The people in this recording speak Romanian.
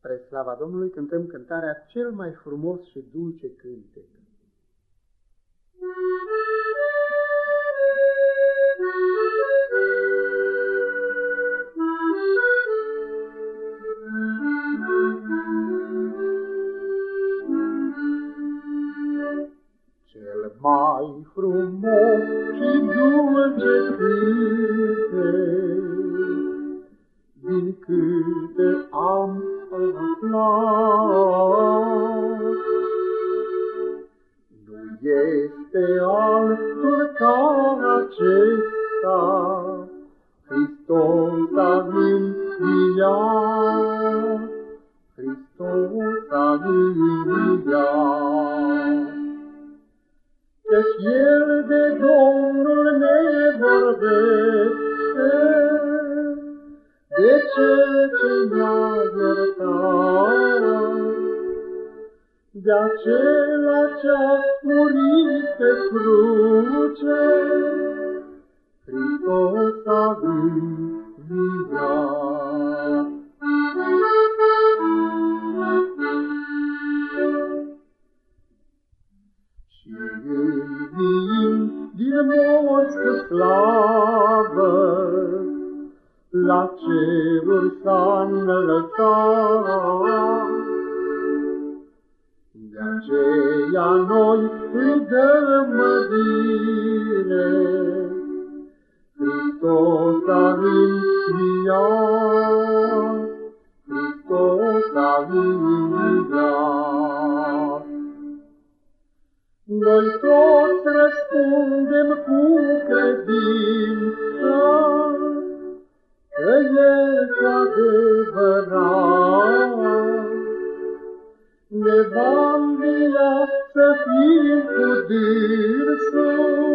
Spre slava Domnului cântăm cântarea cel mai frumos și dulce cântec. Cel mai frumos și dulce cântec din câte am aflat. Nu este altul ca acesta, Hristos a înviat, Hristos a înviat. Căci El de Domnul ne vorbește, de cel ce ne-a iertat, de acela ce-a murit pe cruce, Hristos a înviat. Și înviind din morți cu slavă, la ceruri s-a înălțat. Aceea noi îi dăm mărire, Hristos a înviat, Hristos a înviat. Noi toți răspundem cu credință, că El cu adevărat ne va învia să fim cu dânsul.